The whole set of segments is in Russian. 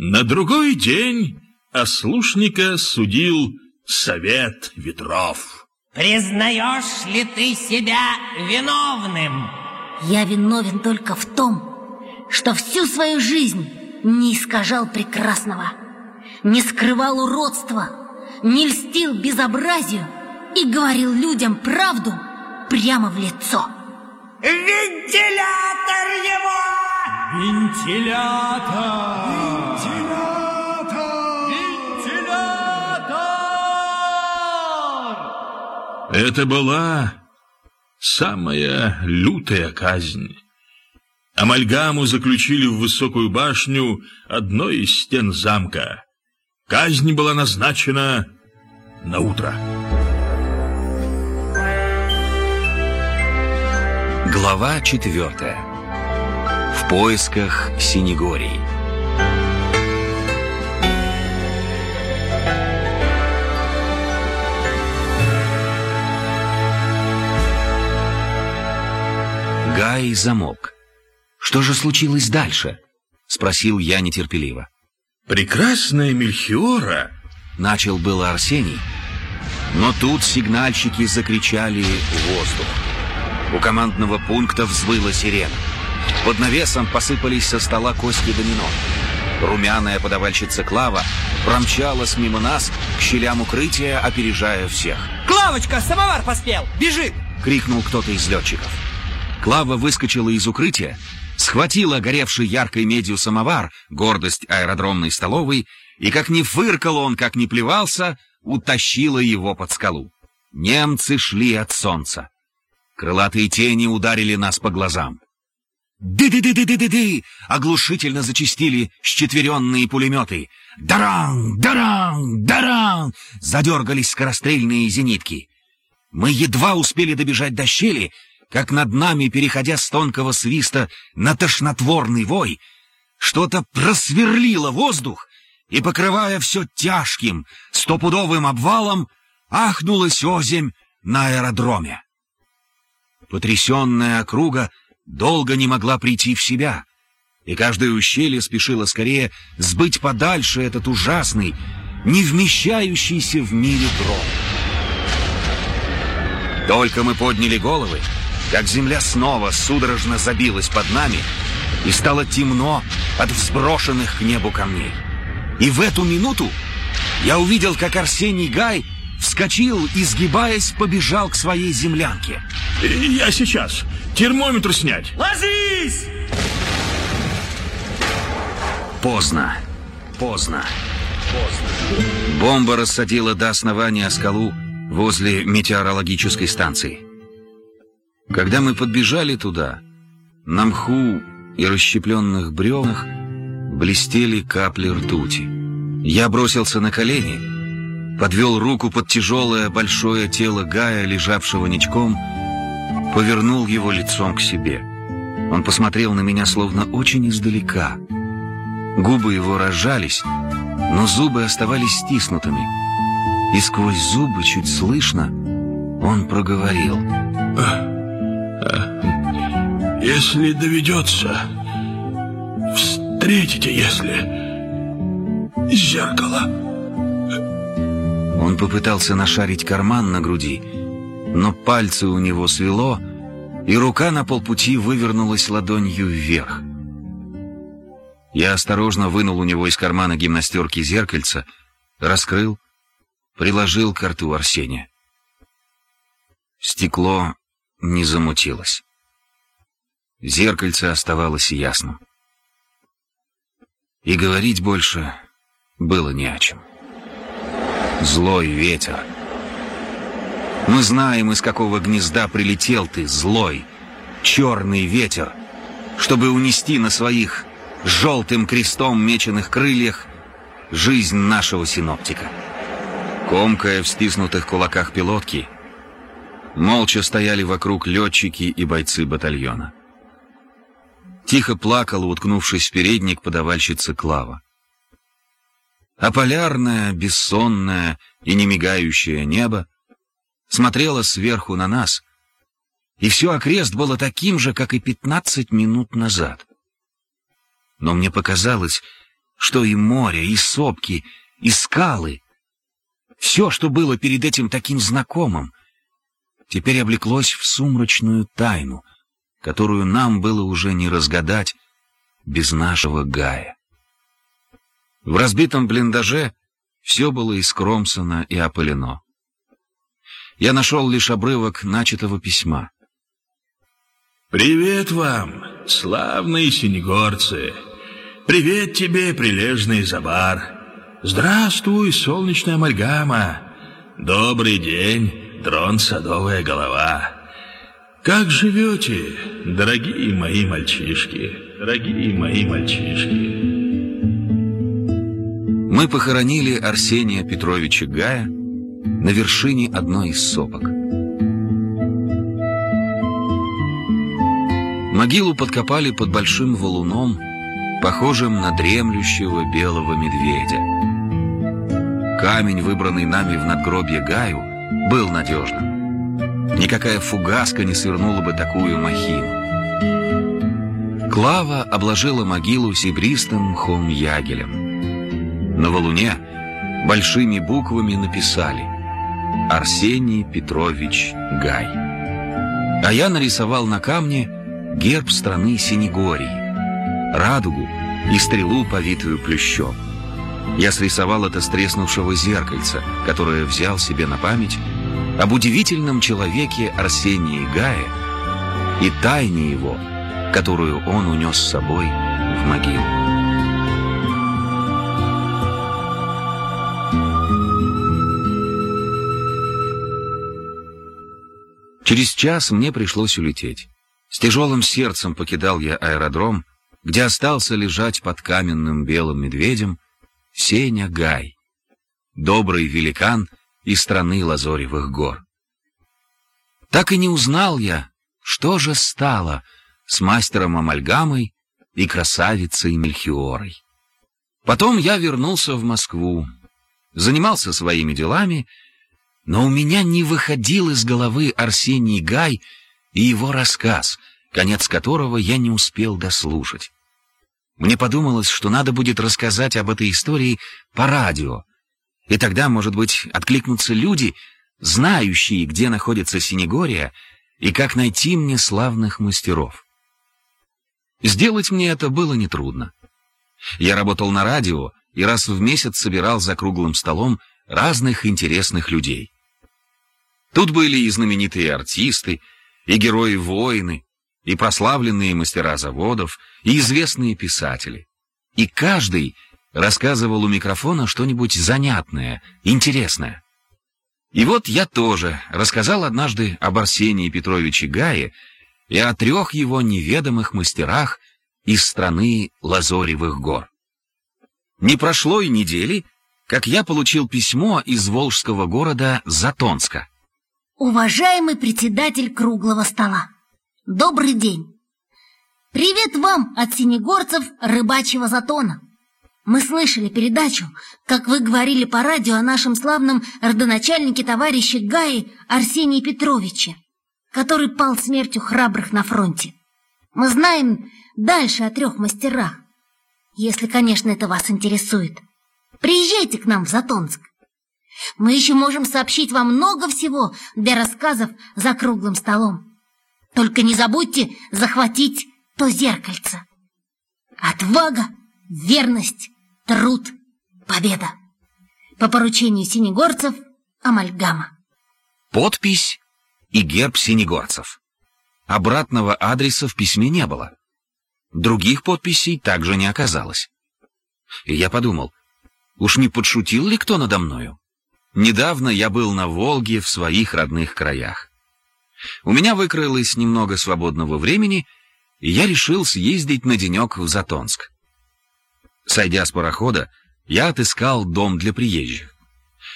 На другой день ослушника судил совет ветров. Признаешь ли ты себя виновным? Я виновен только в том, что всю свою жизнь не искажал прекрасного, не скрывал уродства, не льстил безобразию и говорил людям правду прямо в лицо. Вентилятор его! Вентилятор! Это была самая лютая казнь. Амальгаму заключили в высокую башню одной из стен замка. Казнь была назначена на утро. Глава четвертая. В поисках Синегории. Гай замолк. Что же случилось дальше? Спросил я нетерпеливо. Прекрасная Мельхиора Начал было Арсений, но тут сигнальщики закричали в воздух. У командного пункта взвыла сирена. Под навесом посыпались со стола кости домино. Румяная подавальщица Клава промчалась мимо нас к щелям укрытия, опережая всех. Клавочка, самовар поспел! Бежи! — крикнул кто-то из летчиков. Клава выскочила из укрытия, схватила горевший яркой медью самовар, гордость аэродромной столовой, и, как ни фыркал он, как ни плевался, утащила его под скалу. Немцы шли от солнца. Крылатые тени ударили нас по глазам. «Ды-ды-ды-ды-ды-ды!» — оглушительно зачистили счетверенные пулеметы. «Даран! Даран! Даран!» — задергались скорострельные зенитки. Мы едва успели добежать до щели, как над нами, переходя с тонкого свиста на тошнотворный вой, что-то просверлило воздух и, покрывая все тяжким, стопудовым обвалом, ахнулась озимь на аэродроме. Потрясенная округа долго не могла прийти в себя, и каждое ущелье спешило скорее сбыть подальше этот ужасный, не вмещающийся в мире гром. Только мы подняли головы, как земля снова судорожно забилась под нами, и стало темно от взброшенных к небу камней. И в эту минуту я увидел, как Арсений Гай вскочил и, сгибаясь, побежал к своей землянке. Я сейчас. Термометр снять. Ложись! Поздно. Поздно. Поздно. Бомба рассадила до основания скалу возле метеорологической станции. Когда мы подбежали туда, на мху и расщепленных бревнах блестели капли ртути. Я бросился на колени, подвел руку под тяжелое большое тело Гая, лежавшего ничком, повернул его лицом к себе. Он посмотрел на меня словно очень издалека. Губы его разжались, но зубы оставались стиснутыми. И сквозь зубы чуть слышно он проговорил. Если доведется, встретите, если зеркало. Он попытался нашарить карман на груди, но пальцы у него свело, и рука на полпути вывернулась ладонью вверх. Я осторожно вынул у него из кармана гимнастерки зеркальца, раскрыл, приложил к рту Арсения. Стекло не замутилось. Зеркальце оставалось ясным. И говорить больше было не о чем. Злой ветер. Мы знаем, из какого гнезда прилетел ты, злой, черный ветер, чтобы унести на своих желтым крестом меченых крыльях жизнь нашего синоптика. Комкая в стиснутых кулаках пилотки, молча стояли вокруг летчики и бойцы батальона. Тихо плакала, уткнувшись в передник, подавальщица Клава. А полярное, бессонное и немигающее небо смотрело сверху на нас, и все окрест было таким же, как и пятнадцать минут назад. Но мне показалось, что и море, и сопки, и скалы, все, что было перед этим таким знакомым, теперь облеклось в сумрачную тайну, которую нам было уже не разгадать без нашего Гая. В разбитом блиндаже все было искромсано и опылено. Я нашел лишь обрывок начатого письма. «Привет вам, славные синегорцы! Привет тебе, прилежный Забар! Здравствуй, солнечная амальгама! Добрый день, дрон Садовая голова! Как живете, дорогие мои мальчишки, дорогие мои мальчишки?» Мы похоронили Арсения Петровича Гая на вершине одной из сопок. Могилу подкопали под большим валуном, похожим на дремлющего белого медведя. Камень, выбранный нами в надгробье Гаю, был надежным. Никакая фугаска не свернула бы такую махину. Клава обложила могилу серебристым мхом ягелем. На валуне большими буквами написали «Арсений Петрович Гай». А я нарисовал на камне герб страны Синегории, радугу и стрелу, повитую плющом. Я срисовал это с треснувшего зеркальца, которое взял себе на память об удивительном человеке Арсении Гая и тайне его, которую он унес с собой в могилу. Через час мне пришлось улететь. С тяжелым сердцем покидал я аэродром, где остался лежать под каменным белым медведем Сеня Гай, добрый великан из страны Лазоревых гор. Так и не узнал я, что же стало с мастером Амальгамой и красавицей Мельхиорой. Потом я вернулся в Москву, занимался своими делами но у меня не выходил из головы Арсений Гай и его рассказ, конец которого я не успел дослушать. Мне подумалось, что надо будет рассказать об этой истории по радио, и тогда, может быть, откликнутся люди, знающие, где находится Синегория и как найти мне славных мастеров. Сделать мне это было нетрудно. Я работал на радио и раз в месяц собирал за круглым столом разных интересных людей. Тут были и знаменитые артисты, и герои-воины, и прославленные мастера заводов, и известные писатели. И каждый рассказывал у микрофона что-нибудь занятное, интересное. И вот я тоже рассказал однажды об Арсении Петровиче Гае и о трех его неведомых мастерах из страны Лазоревых гор. Не прошло и недели, как я получил письмо из волжского города Затонска. Уважаемый председатель круглого стола, добрый день! Привет вам от синегорцев рыбачьего затона. Мы слышали передачу, как вы говорили по радио о нашем славном родоначальнике товарище Гаи Арсении Петровиче, который пал смертью храбрых на фронте. Мы знаем дальше о трех мастерах, если, конечно, это вас интересует. Приезжайте к нам в Затонск. Мы еще можем сообщить вам много всего для рассказов за круглым столом. Только не забудьте захватить то зеркальце. Отвага, верность, труд, победа. По поручению синегорцев амальгама. Подпись и герб синегорцев. Обратного адреса в письме не было. Других подписей также не оказалось. И я подумал, уж не подшутил ли кто надо мною? Недавно я был на Волге в своих родных краях. У меня выкроилось немного свободного времени, и я решил съездить на денек в Затонск. Сойдя с парохода, я отыскал дом для приезжих.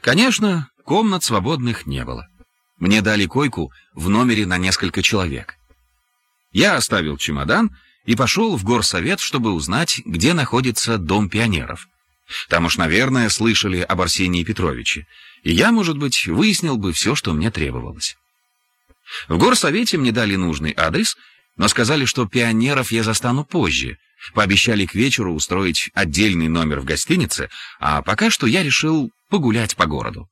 Конечно, комнат свободных не было. Мне дали койку в номере на несколько человек. Я оставил чемодан и пошел в горсовет, чтобы узнать, где находится дом пионеров — там уж, наверное, слышали об Арсении Петровиче, и я, может быть, выяснил бы все, что мне требовалось. В горсовете мне дали нужный адрес, но сказали, что пионеров я застану позже, Пообещали к вечеру устроить отдельный номер в гостинице, а пока что я решил погулять по городу.